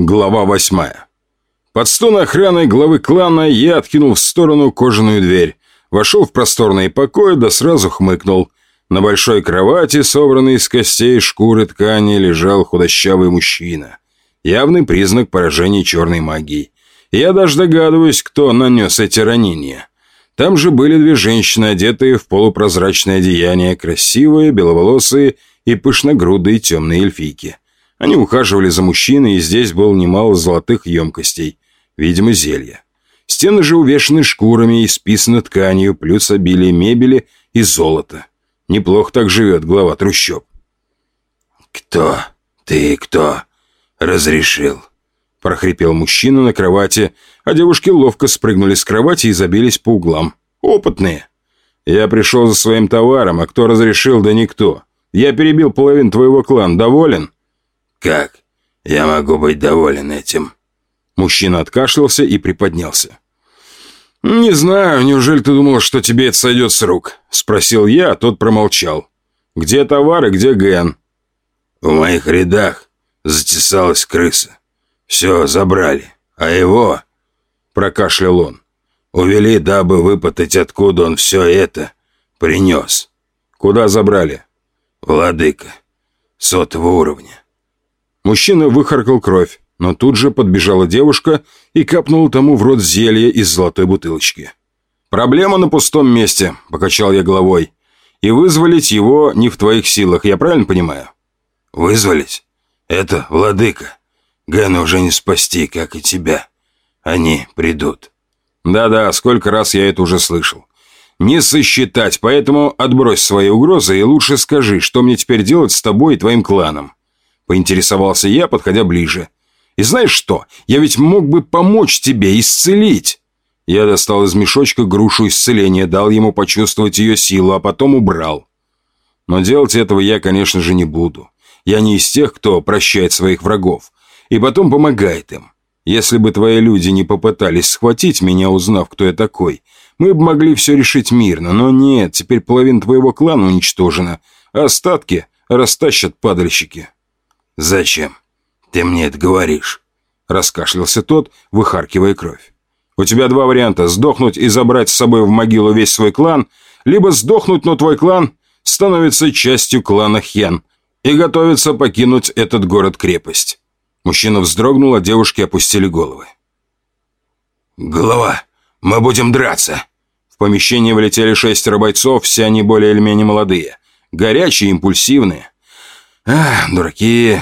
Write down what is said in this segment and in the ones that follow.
Глава восьмая. Под стон охраны главы клана я откинул в сторону кожаную дверь, вошел в просторные покои, да сразу хмыкнул. На большой кровати, собранной из костей, шкуры, ткани, лежал худощавый мужчина. Явный признак поражения черной магии. Я даже догадываюсь, кто нанес эти ранения. Там же были две женщины, одетые в полупрозрачное одеяние, красивые, беловолосые и пышногрудые темные эльфийки. Они ухаживали за мужчиной, и здесь было немало золотых емкостей. Видимо, зелья. Стены же увешаны шкурами и списаны тканью, плюс обилие мебели и золота. Неплохо так живет глава трущоб. «Кто? Ты кто? Разрешил?» прохрипел мужчина на кровати, а девушки ловко спрыгнули с кровати и забились по углам. Опытные. Я пришел за своим товаром, а кто разрешил, да никто. Я перебил половину твоего клана. Доволен? «Как? Я могу быть доволен этим». Мужчина откашлялся и приподнялся. «Не знаю, неужели ты думал, что тебе это сойдет с рук?» Спросил я, а тот промолчал. «Где товары, где Ген?» «В моих рядах затесалась крыса. Все, забрали. А его...» Прокашлял он. «Увели, дабы выпытать, откуда он все это принес». «Куда забрали?» «Владыка. Сотого уровня. Мужчина выхаркал кровь, но тут же подбежала девушка и капнула тому в рот зелье из золотой бутылочки. «Проблема на пустом месте», — покачал я головой. «И вызволить его не в твоих силах, я правильно понимаю?» «Вызволить? Это владыка. Гэна уже не спасти, как и тебя. Они придут». «Да-да, сколько раз я это уже слышал. Не сосчитать, поэтому отбрось свои угрозы и лучше скажи, что мне теперь делать с тобой и твоим кланом. Поинтересовался я, подходя ближе. «И знаешь что? Я ведь мог бы помочь тебе исцелить!» Я достал из мешочка грушу исцеления, дал ему почувствовать ее силу, а потом убрал. Но делать этого я, конечно же, не буду. Я не из тех, кто прощает своих врагов. И потом помогает им. Если бы твои люди не попытались схватить меня, узнав, кто я такой, мы бы могли все решить мирно. Но нет, теперь половина твоего клана уничтожена, а остатки растащат падальщики. «Зачем? Ты мне это говоришь?» Раскашлялся тот, выхаркивая кровь. «У тебя два варианта. Сдохнуть и забрать с собой в могилу весь свой клан, либо сдохнуть, но твой клан становится частью клана Хен и готовится покинуть этот город-крепость». Мужчина вздрогнул, а девушки опустили головы. «Голова, мы будем драться!» В помещение влетели шестеро бойцов, все они более или менее молодые. Горячие, импульсивные. Ах, дураки.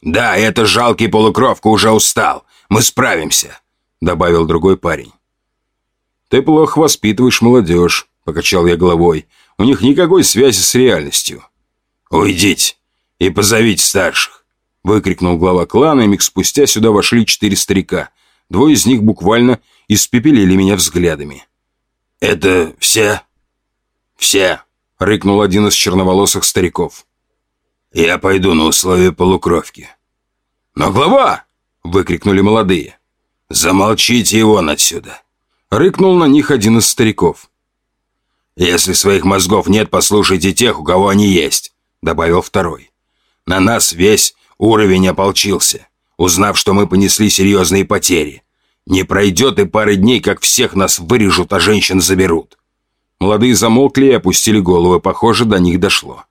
Да, это жалкий полукровка уже устал. Мы справимся, добавил другой парень. Ты плохо воспитываешь молодежь, покачал я головой. У них никакой связи с реальностью. Уйдите и позовите старших, выкрикнул глава клана, и миг спустя сюда вошли четыре старика. Двое из них буквально испепелили меня взглядами. «Это все?» «Все», — рыкнул один из черноволосых стариков. Я пойду на условия полукровки». «Но глава!» — выкрикнули молодые. «Замолчите его отсюда!» — рыкнул на них один из стариков. «Если своих мозгов нет, послушайте тех, у кого они есть», — добавил второй. «На нас весь уровень ополчился, узнав, что мы понесли серьезные потери. Не пройдет и пары дней, как всех нас вырежут, а женщин заберут». Молодые замолкли и опустили головы, похоже, до них дошло.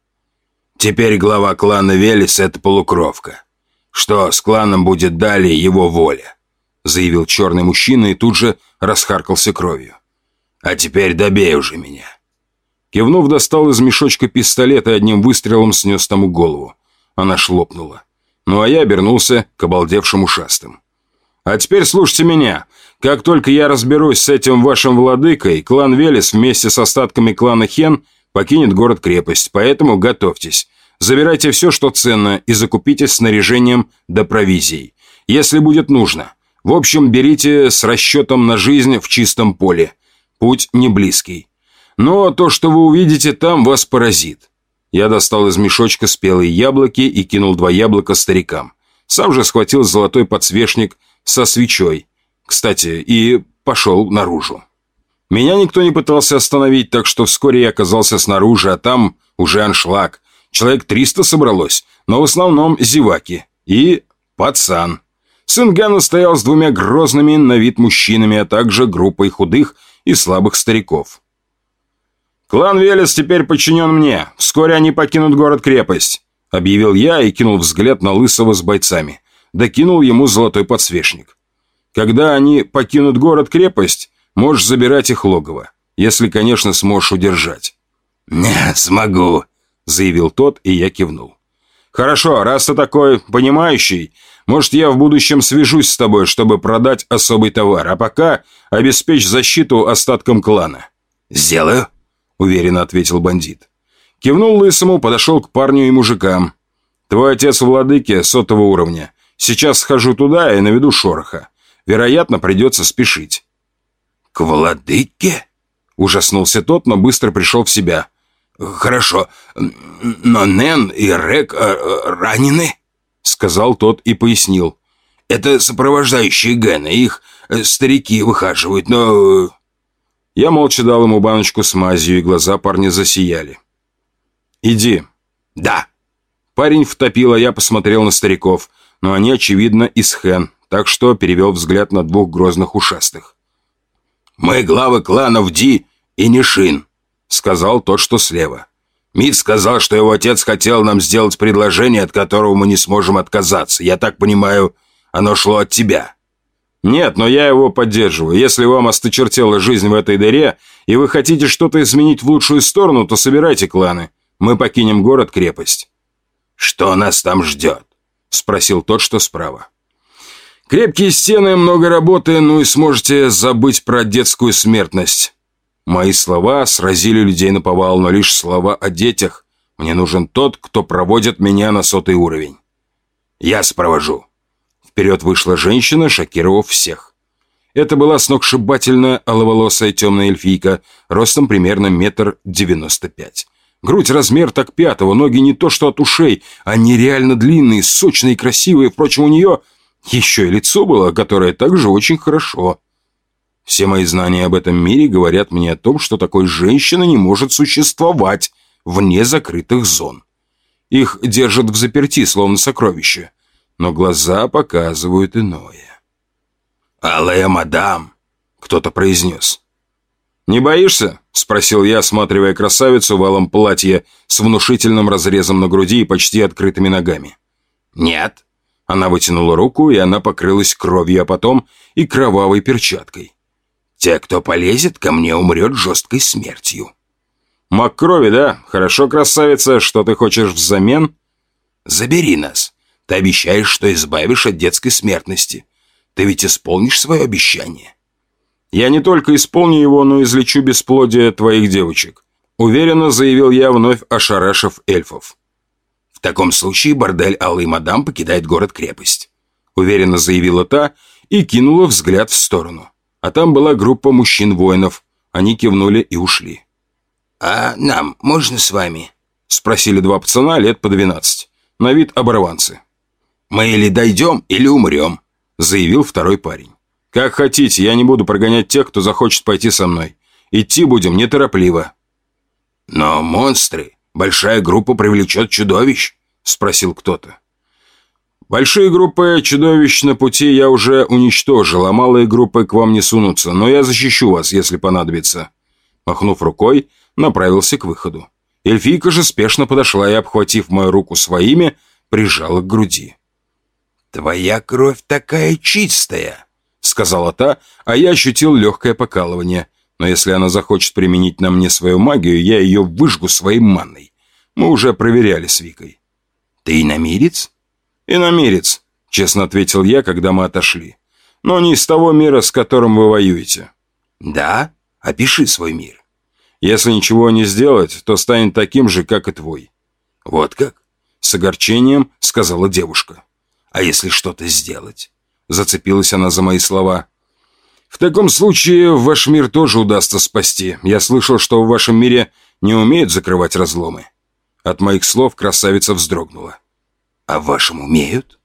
Теперь глава клана Велес — это полукровка. Что с кланом будет далее, его воля», — заявил черный мужчина и тут же расхаркался кровью. «А теперь добей уже меня». Кивнув, достал из мешочка пистолет и одним выстрелом снес тому голову. Она шлопнула. Ну а я обернулся к обалдевшим ушастым. «А теперь слушайте меня. Как только я разберусь с этим вашим владыкой, клан Велес вместе с остатками клана Хен — покинет город-крепость, поэтому готовьтесь. Забирайте все, что ценно, и закупитесь снаряжением да провизией. Если будет нужно. В общем, берите с расчетом на жизнь в чистом поле. Путь не близкий. Но то, что вы увидите там, вас поразит. Я достал из мешочка спелые яблоки и кинул два яблока старикам. Сам же схватил золотой подсвечник со свечой. Кстати, и пошел наружу. Меня никто не пытался остановить, так что вскоре я оказался снаружи, а там уже аншлаг. Человек 300 собралось, но в основном зеваки. И пацан. Сын Гана стоял с двумя грозными на вид мужчинами, а также группой худых и слабых стариков. «Клан Велес теперь подчинен мне. Вскоре они покинут город-крепость», — объявил я и кинул взгляд на Лысого с бойцами. Докинул ему золотой подсвечник. «Когда они покинут город-крепость, можешь забирать их логово, если, конечно, сможешь удержать». «Не смогу», — заявил тот, и я кивнул. «Хорошо, раз ты такой понимающий, может, я в будущем свяжусь с тобой, чтобы продать особый товар, а пока обеспечь защиту остаткам клана». «Сделаю», — уверенно ответил бандит. Кивнул лысому, подошел к парню и мужикам. «Твой отец владыки сотого уровня. Сейчас схожу туда и наведу шороха. Вероятно, придется спешить». «К владыке?» — ужаснулся тот, но быстро пришел в себя. «Хорошо, но Нэн и Рек э, э, ранены?» — сказал тот и пояснил. «Это сопровождающие Гэна, их э, старики выхаживают, но...» Я молча дал ему баночку с мазью, и глаза парня засияли. «Иди». «Да». Парень втопил, а я посмотрел на стариков, но они, очевидно, из Хэн, так что перевел взгляд на двух грозных ушастых. «Мы главы кланов Ди и Нишин», — сказал тот, что слева. Мид сказал, что его отец хотел нам сделать предложение, от которого мы не сможем отказаться. Я так понимаю, оно шло от тебя». «Нет, но я его поддерживаю. Если вам осточертела жизнь в этой дыре, и вы хотите что-то изменить в лучшую сторону, то собирайте кланы. Мы покинем город-крепость». «Что нас там ждет?» — спросил тот, что справа. «Крепкие стены, много работы, ну и сможете забыть про детскую смертность. Мои слова сразили людей на повал, но лишь слова о детях. Мне нужен тот, кто проводит меня на сотый уровень. Я спровожу. Вперед вышла женщина, шокировав всех. Это была сногсшибательная аловолосая темная эльфийка, ростом примерно метр девяносто пять. Грудь размер так пятого, ноги не то что от ушей, а нереально длинные, сочные и красивые. Впрочем, у нее еще и лицо было, которое также очень хорошо. Все мои знания об этом мире говорят мне о том, что такой женщины не может существовать вне закрытых зон. Их держат в заперти, словно сокровища. Но глаза показывают иное. «Алая мадам!» — кто-то произнес. «Не боишься?» — спросил я, осматривая красавицу в алом платье с внушительным разрезом на груди и почти открытыми ногами. «Нет». Она вытянула руку, и она покрылась кровью, а потом и кровавой перчаткой. Те, кто полезет ко мне, умрет жесткой смертью. Мак крови, да? Хорошо, красавица. Что ты хочешь взамен? Забери нас. Ты обещаешь, что избавишь от детской смертности. Ты ведь исполнишь свое обещание. Я не только исполню его, но излечу бесплодие твоих девочек. Уверенно заявил я, вновь ошарашив эльфов. В таком случае бордель Алый Мадам покидает город-крепость. Уверенно заявила та и кинула взгляд в сторону а там была группа мужчин-воинов. Они кивнули и ушли. «А нам можно с вами?» Спросили два пацана лет по двенадцать. На вид оборванцы. «Мы или дойдем, или умрем», заявил второй парень. «Как хотите, я не буду прогонять тех, кто захочет пойти со мной. Идти будем неторопливо». «Но монстры, большая группа привлечет чудовищ», спросил кто-то. Большие группы чудовищ на пути я уже уничтожил, а малые группы к вам не сунутся, но я защищу вас, если понадобится». Махнув рукой, направился к выходу. Эльфийка же спешно подошла и, обхватив мою руку своими, прижала к груди. «Твоя кровь такая чистая», — сказала та, а я ощутил легкое покалывание. Но если она захочет применить на мне свою магию, я ее выжгу своей манной. Мы уже проверяли с Викой. «Ты иномирец?» «Иномерец», — честно ответил я, когда мы отошли. «Но не из того мира, с которым вы воюете». «Да? Опиши свой мир». «Если ничего не сделать, то станет таким же, как и твой». «Вот как?» — с огорчением сказала девушка. «А если что-то сделать?» — зацепилась она за мои слова. «В таком случае ваш мир тоже удастся спасти. Я слышал, что в вашем мире не умеют закрывать разломы». От моих слов красавица вздрогнула. «А вашим умеют?»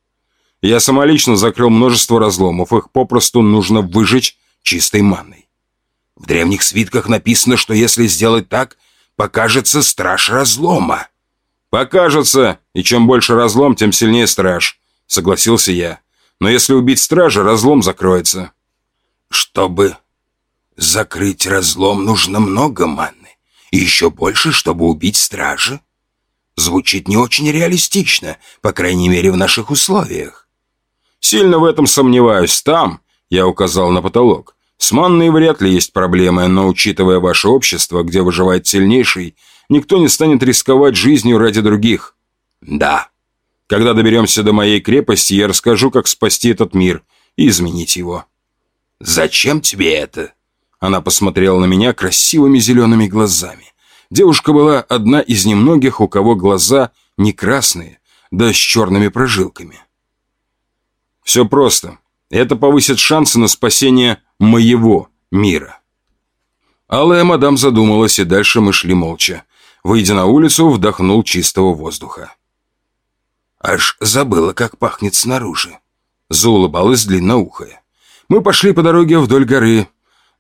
«Я самолично закрыл множество разломов. Их попросту нужно выжечь чистой манной». «В древних свитках написано, что если сделать так, покажется страж разлома». «Покажется, и чем больше разлом, тем сильнее страж», — согласился я. Но если убить стража, разлом закроется. Чтобы закрыть разлом, нужно много маны. И еще больше, чтобы убить стража. Звучит не очень реалистично, по крайней мере, в наших условиях. Сильно в этом сомневаюсь. Там, я указал на потолок, с манной вряд ли есть проблемы, но учитывая ваше общество, где выживает сильнейший, никто не станет рисковать жизнью ради других. Да. Когда доберемся до моей крепости, я расскажу, как спасти этот мир и изменить его. Зачем тебе это? Она посмотрела на меня красивыми зелеными глазами. Девушка была одна из немногих, у кого глаза не красные, да с черными прожилками. Все просто. Это повысит шансы на спасение моего мира. Алая мадам задумалась, и дальше мы шли молча. Выйдя на улицу, вдохнул чистого воздуха. Аж забыла, как пахнет снаружи. Заулыбалась длинноухая. Мы пошли по дороге вдоль горы.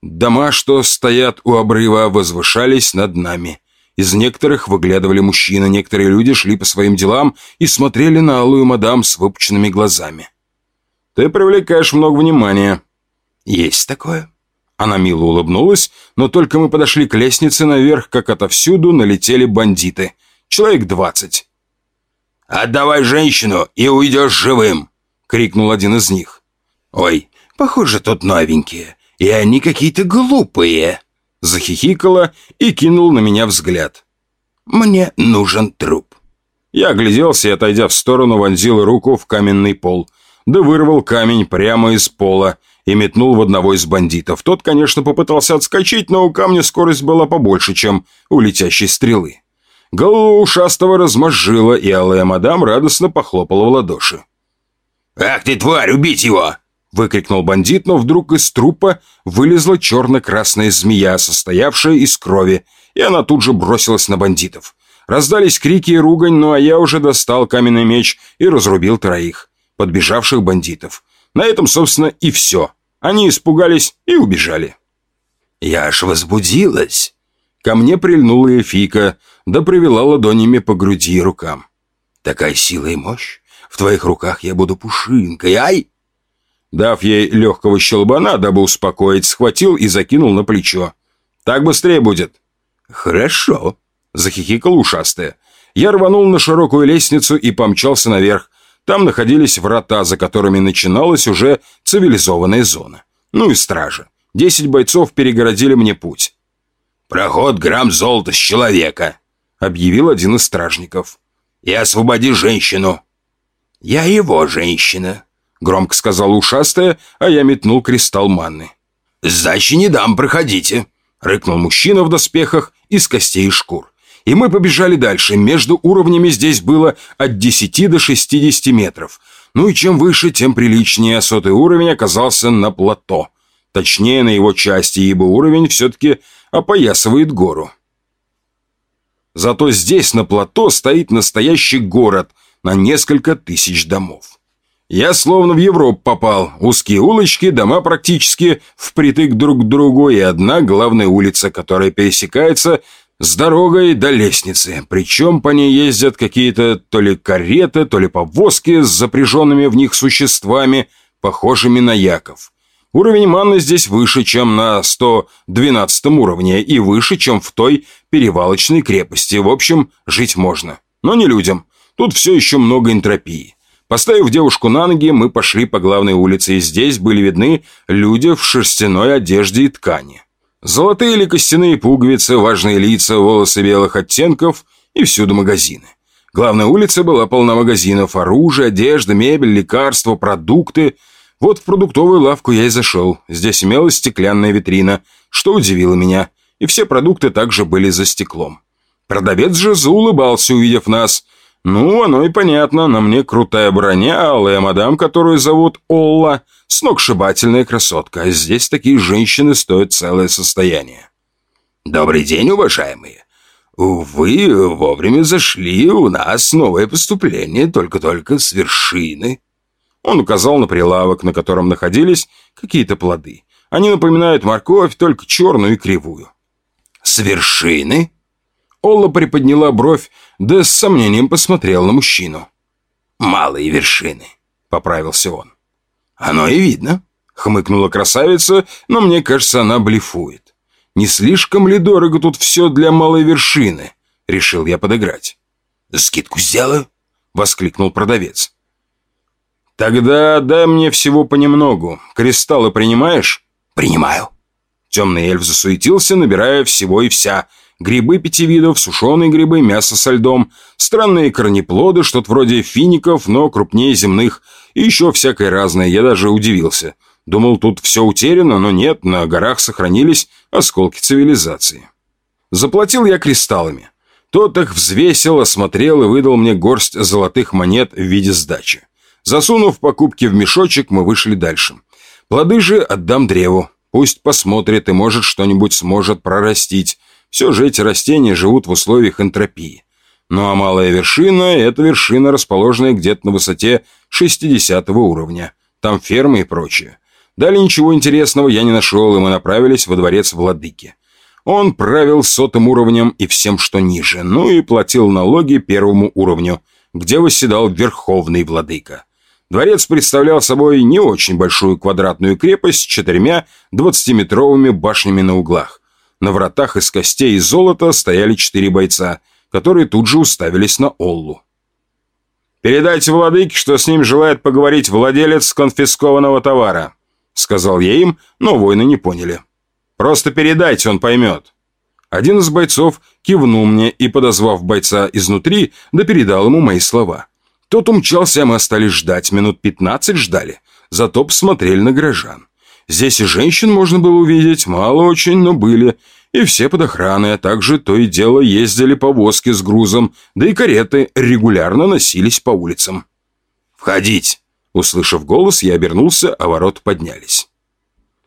Дома, что стоят у обрыва, возвышались над нами. Из некоторых выглядывали мужчины, некоторые люди шли по своим делам и смотрели на алую мадам с выпученными глазами. «Ты привлекаешь много внимания». «Есть такое?» Она мило улыбнулась, но только мы подошли к лестнице наверх, как отовсюду налетели бандиты. Человек двадцать. «Отдавай женщину и уйдешь живым!» — крикнул один из них. «Ой, похоже, тут новенькие, и они какие-то глупые!» Захихикала и кинул на меня взгляд. «Мне нужен труп». Я огляделся и, отойдя в сторону, вонзил руку в каменный пол, да вырвал камень прямо из пола и метнул в одного из бандитов. Тот, конечно, попытался отскочить, но у камня скорость была побольше, чем у летящей стрелы. Голову ушастого размозжила, и алая мадам радостно похлопала в ладоши. «Ах ты, тварь, убить его!» Выкрикнул бандит, но вдруг из трупа вылезла черно-красная змея, состоявшая из крови, и она тут же бросилась на бандитов. Раздались крики и ругань, ну а я уже достал каменный меч и разрубил троих, подбежавших бандитов. На этом, собственно, и все. Они испугались и убежали. «Я аж возбудилась!» Ко мне прильнула Эфика, да привела ладонями по груди и рукам. «Такая сила и мощь! В твоих руках я буду пушинкой, ай!» Дав ей легкого щелбана, дабы успокоить, схватил и закинул на плечо. «Так быстрее будет». «Хорошо», — захихикал ушастая. Я рванул на широкую лестницу и помчался наверх. Там находились врата, за которыми начиналась уже цивилизованная зона. Ну и стража. Десять бойцов перегородили мне путь. «Проход грамм золота с человека», — объявил один из стражников. «И освободи женщину». «Я его женщина», — громко сказала ушастая, а я метнул кристалл манны. «Сдачи не дам, проходите», — рыкнул мужчина в доспехах из костей и шкур. И мы побежали дальше. Между уровнями здесь было от 10 до 60 метров. Ну и чем выше, тем приличнее. Сотый уровень оказался на плато. Точнее, на его части, ибо уровень все-таки опоясывает гору. Зато здесь, на плато, стоит настоящий город на несколько тысяч домов. Я словно в Европу попал. Узкие улочки, дома практически впритык друг к другу и одна главная улица, которая пересекается с дорогой до лестницы. Причем по ней ездят какие-то то ли кареты, то ли повозки с запряженными в них существами, похожими на яков. Уровень маны здесь выше, чем на 112 уровне, и выше, чем в той перевалочной крепости. В общем, жить можно. Но не людям. Тут все еще много энтропии. Поставив девушку на ноги, мы пошли по главной улице, и здесь были видны люди в шерстяной одежде и ткани. Золотые или костяные пуговицы, важные лица, волосы белых оттенков и всюду магазины. Главная улица была полна магазинов, оружие, одежда, мебель, лекарства, продукты – вот в продуктовую лавку я и зашел. Здесь имелась стеклянная витрина, что удивило меня, и все продукты также были за стеклом. Продавец же заулыбался, увидев нас. Ну, оно и понятно, на мне крутая броня, алая мадам, которую зовут Олла, сногсшибательная красотка, а здесь такие женщины стоят целое состояние. «Добрый день, уважаемые. Вы вовремя зашли, у нас новое поступление, только-только с вершины». Он указал на прилавок, на котором находились какие-то плоды. Они напоминают морковь, только черную и кривую. «С вершины?» Олла приподняла бровь, да с сомнением посмотрел на мужчину. «Малые вершины», — поправился он. «Оно и видно», — хмыкнула красавица, но мне кажется, она блефует. «Не слишком ли дорого тут все для малой вершины?» — решил я подыграть. «Скидку сделаю», — воскликнул продавец. «Тогда дай мне всего понемногу. Кристаллы принимаешь?» «Принимаю». Темный эльф засуетился, набирая всего и вся. Грибы пяти видов, сушеные грибы, мясо со льдом, странные корнеплоды, что-то вроде фиников, но крупнее земных, и еще всякое разное, я даже удивился. Думал, тут все утеряно, но нет, на горах сохранились осколки цивилизации. Заплатил я кристаллами. Тот их взвесил, осмотрел и выдал мне горсть золотых монет в виде сдачи. Засунув покупки в мешочек, мы вышли дальше. Плоды же отдам древу. Пусть посмотрит и, может, что-нибудь сможет прорастить. Все же эти растения живут в условиях энтропии. Ну а малая вершина – это вершина, расположенная где-то на высоте 60 уровня. Там фермы и прочее. Далее ничего интересного я не нашел, и мы направились во дворец владыки. Он правил сотым уровнем и всем, что ниже, ну и платил налоги первому уровню, где восседал верховный владыка. Дворец представлял собой не очень большую квадратную крепость с четырьмя двадцатиметровыми башнями на углах. На вратах из костей и золота стояли четыре бойца, которые тут же уставились на Оллу. «Передайте владыке, что с ним желает поговорить владелец конфискованного товара», сказал я им, но воины не поняли. «Просто передайте, он поймет». Один из бойцов кивнул мне и, подозвав бойца изнутри, да передал ему мои слова – тот умчался, а мы остались ждать. Минут пятнадцать ждали. Зато посмотрели на горожан. Здесь и женщин можно было увидеть, мало очень, но были. И все под охраной, а также то и дело ездили повозки с грузом, да и кареты регулярно носились по улицам. «Входить!» Услышав голос, я обернулся, а ворот поднялись.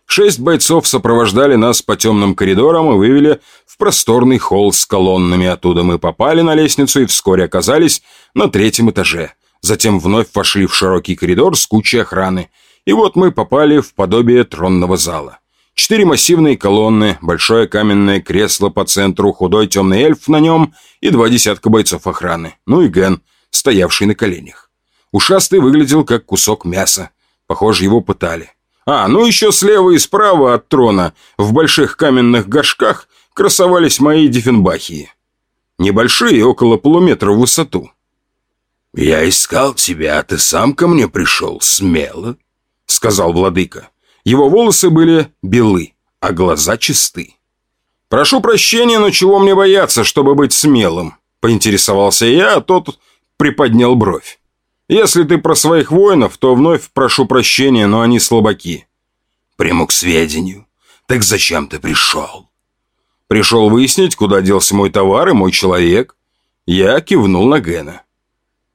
Шесть бойцов сопровождали нас по темным коридорам и вывели в просторный холл с колоннами. Оттуда мы попали на лестницу и вскоре оказались на третьем этаже. Затем вновь вошли в широкий коридор с кучей охраны. И вот мы попали в подобие тронного зала. Четыре массивные колонны, большое каменное кресло по центру, худой темный эльф на нем и два десятка бойцов охраны. Ну и Ген, стоявший на коленях. Ушастый выглядел как кусок мяса. Похоже, его пытали. А, ну еще слева и справа от трона, в больших каменных горшках, красовались мои диффенбахии. Небольшие, около полуметра в высоту. «Я искал тебя, а ты сам ко мне пришел, смело», — сказал владыка. Его волосы были белы, а глаза чисты. «Прошу прощения, но чего мне бояться, чтобы быть смелым?» — поинтересовался я, а тот приподнял бровь. Если ты про своих воинов, то вновь прошу прощения, но они слабаки. Приму к сведению. Так зачем ты пришел? Пришел выяснить, куда делся мой товар и мой человек. Я кивнул на Гена.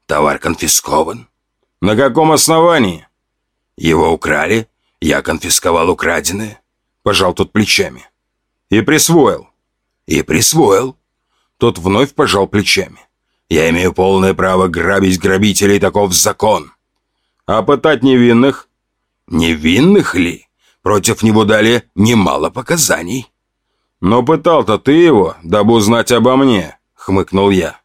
Товар конфискован. На каком основании? Его украли. Я конфисковал украденное. Пожал тот плечами. И присвоил. И присвоил. Тот вновь пожал плечами. Я имею полное право грабить грабителей, таков закон. А пытать невинных? Невинных ли? Против него дали немало показаний. Но пытал-то ты его, дабы узнать обо мне, хмыкнул я.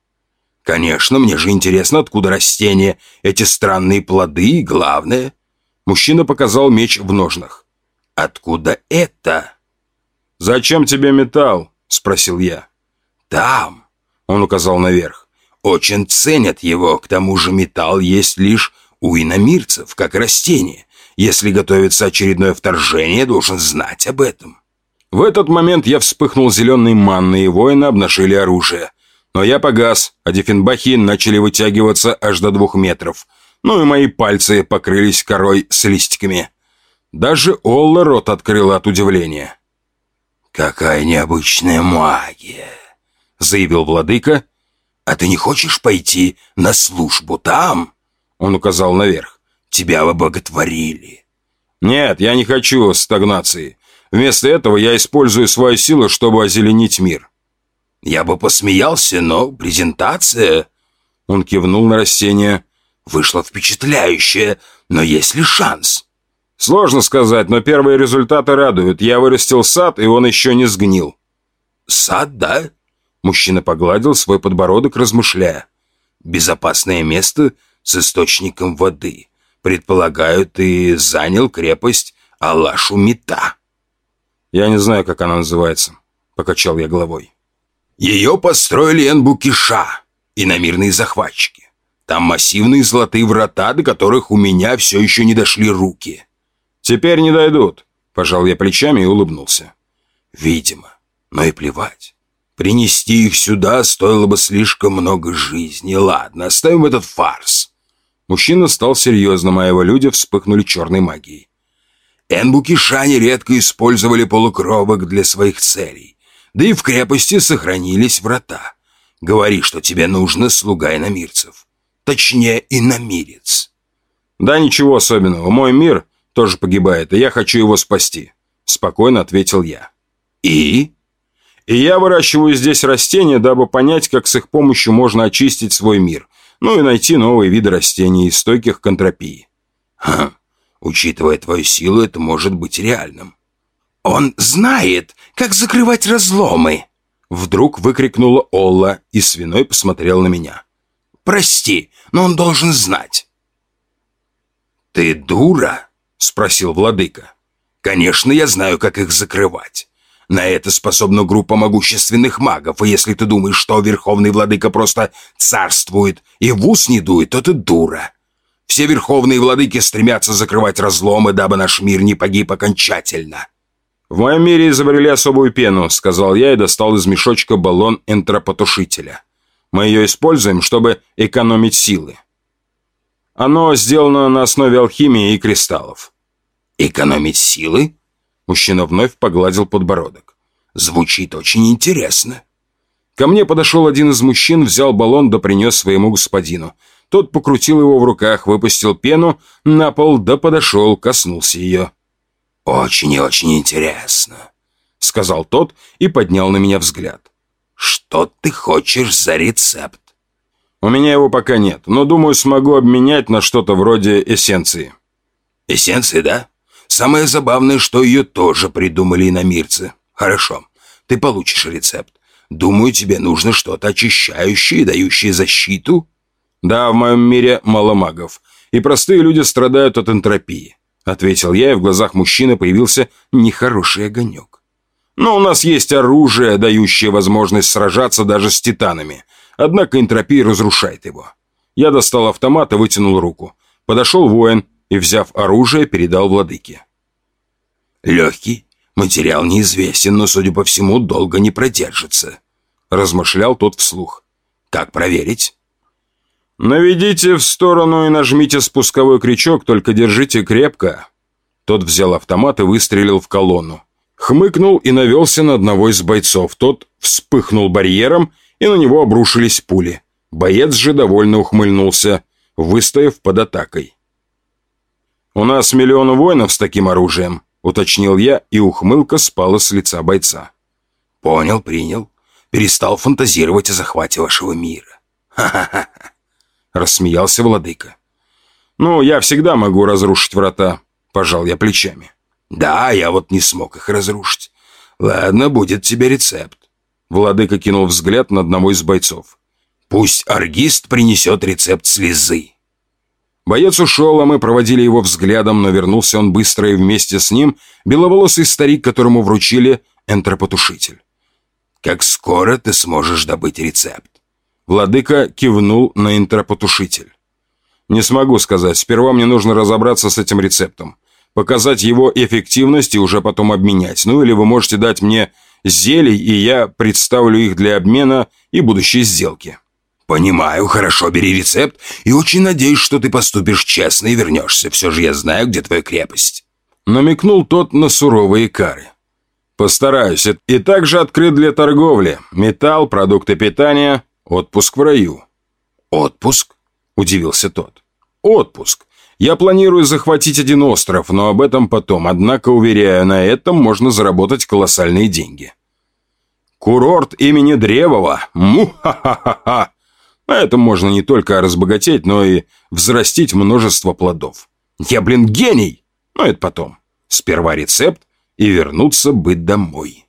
Конечно, мне же интересно, откуда растения, эти странные плоды и главное. Мужчина показал меч в ножнах. Откуда это? Зачем тебе металл? Спросил я. Там, он указал наверх очень ценят его, к тому же металл есть лишь у иномирцев, как растение. Если готовится очередное вторжение, должен знать об этом. В этот момент я вспыхнул зеленой манной, и воины обнажили оружие. Но я погас, а дефенбахи начали вытягиваться аж до двух метров. Ну и мои пальцы покрылись корой с листиками. Даже Олла рот открыла от удивления. «Какая необычная магия!» — заявил владыка «А ты не хочешь пойти на службу там?» Он указал наверх. «Тебя бы боготворили». «Нет, я не хочу стагнации. Вместо этого я использую свою силу, чтобы озеленить мир». «Я бы посмеялся, но презентация...» Он кивнул на растение. «Вышла впечатляющая, но есть ли шанс?» «Сложно сказать, но первые результаты радуют. Я вырастил сад, и он еще не сгнил». «Сад, да?» Мужчина погладил свой подбородок, размышляя. «Безопасное место с источником воды. Предполагаю, ты занял крепость Алашумита. Я не знаю, как она называется. Покачал я головой. Ее построили Энбукиша, иномирные захватчики. Там массивные золотые врата, до которых у меня все еще не дошли руки. Теперь не дойдут. Пожал я плечами и улыбнулся. Видимо. Но и плевать. Принести их сюда стоило бы слишком много жизни. Ладно, оставим этот фарс. Мужчина стал серьезным, а его люди вспыхнули черной магией. Энбукишане редко использовали полукровок для своих целей. Да и в крепости сохранились врата. Говори, что тебе нужно, слуга иномирцев. Точнее, иномирец. Да ничего особенного. Мой мир тоже погибает, и я хочу его спасти. Спокойно ответил я. И? И я выращиваю здесь растения, дабы понять, как с их помощью можно очистить свой мир – ну и найти новые виды растений, стойких к энтропии. Ха, учитывая твою силу, это может быть реальным. Он знает, как закрывать разломы. Вдруг выкрикнула Олла, и свиной посмотрел на меня. «Прости, но он должен знать». «Ты дура?» — спросил владыка. «Конечно, я знаю, как их закрывать. На это способна группа могущественных магов, и если ты думаешь, что Верховный Владыка просто царствует и в ус не дует, то ты дура. Все Верховные Владыки стремятся закрывать разломы, дабы наш мир не погиб окончательно». «В моем мире изобрели особую пену», — сказал я и достал из мешочка баллон энтропотушителя. «Мы ее используем, чтобы экономить силы. Оно сделано на основе алхимии и кристаллов». «Экономить силы?» Мужчина вновь погладил подбородок. «Звучит очень интересно». Ко мне подошел один из мужчин, взял баллон да принес своему господину. Тот покрутил его в руках, выпустил пену на пол, да подошел, коснулся ее. «Очень и очень интересно», — сказал тот и поднял на меня взгляд. «Что ты хочешь за рецепт?» «У меня его пока нет, но, думаю, смогу обменять на что-то вроде эссенции». «Эссенции, да? Самое забавное, что ее тоже придумали иномирцы. Хорошо, ты получишь рецепт. Думаю, тебе нужно что-то очищающее, дающее защиту. Да, в моем мире мало магов, и простые люди страдают от энтропии. Ответил я, и в глазах мужчины появился нехороший огонек. Но у нас есть оружие, дающее возможность сражаться даже с титанами. Однако энтропия разрушает его. Я достал автомат и вытянул руку. Подошел воин, и, взяв оружие, передал владыке. «Легкий, материал неизвестен, но, судя по всему, долго не продержится», — размышлял тот вслух. «Как проверить?» «Наведите в сторону и нажмите спусковой крючок, только держите крепко». Тот взял автомат и выстрелил в колонну. Хмыкнул и навелся на одного из бойцов. Тот вспыхнул барьером, и на него обрушились пули. Боец же довольно ухмыльнулся, выстояв под атакой. «У нас миллион воинов с таким оружием», — уточнил я, и ухмылка спала с лица бойца. «Понял, принял. Перестал фантазировать о захвате вашего мира. Ха-ха-ха!» — рассмеялся владыка. «Ну, я всегда могу разрушить врата», — пожал я плечами. «Да, я вот не смог их разрушить. Ладно, будет тебе рецепт». Владыка кинул взгляд на одного из бойцов. «Пусть аргист принесет рецепт слезы». Боец ушел, а мы проводили его взглядом, но вернулся он быстро и вместе с ним беловолосый старик, которому вручили энтропотушитель. «Как скоро ты сможешь добыть рецепт?» Владыка кивнул на энтропотушитель. «Не смогу сказать. Сперва мне нужно разобраться с этим рецептом. Показать его эффективность и уже потом обменять. Ну или вы можете дать мне зелий, и я представлю их для обмена и будущей сделки». «Понимаю, хорошо, бери рецепт, и очень надеюсь, что ты поступишь честно и вернешься. Все же я знаю, где твоя крепость». Намекнул тот на суровые кары. «Постараюсь. И также открыт для торговли. Металл, продукты питания, отпуск в раю». «Отпуск?» – удивился тот. «Отпуск. Я планирую захватить один остров, но об этом потом. Однако, уверяю, на этом можно заработать колоссальные деньги». «Курорт имени Древова? Му-ха-ха-ха-ха!» На этом можно не только разбогатеть, но и взрастить множество плодов. Я, блин, гений! Но это потом. Сперва рецепт и вернуться быть домой.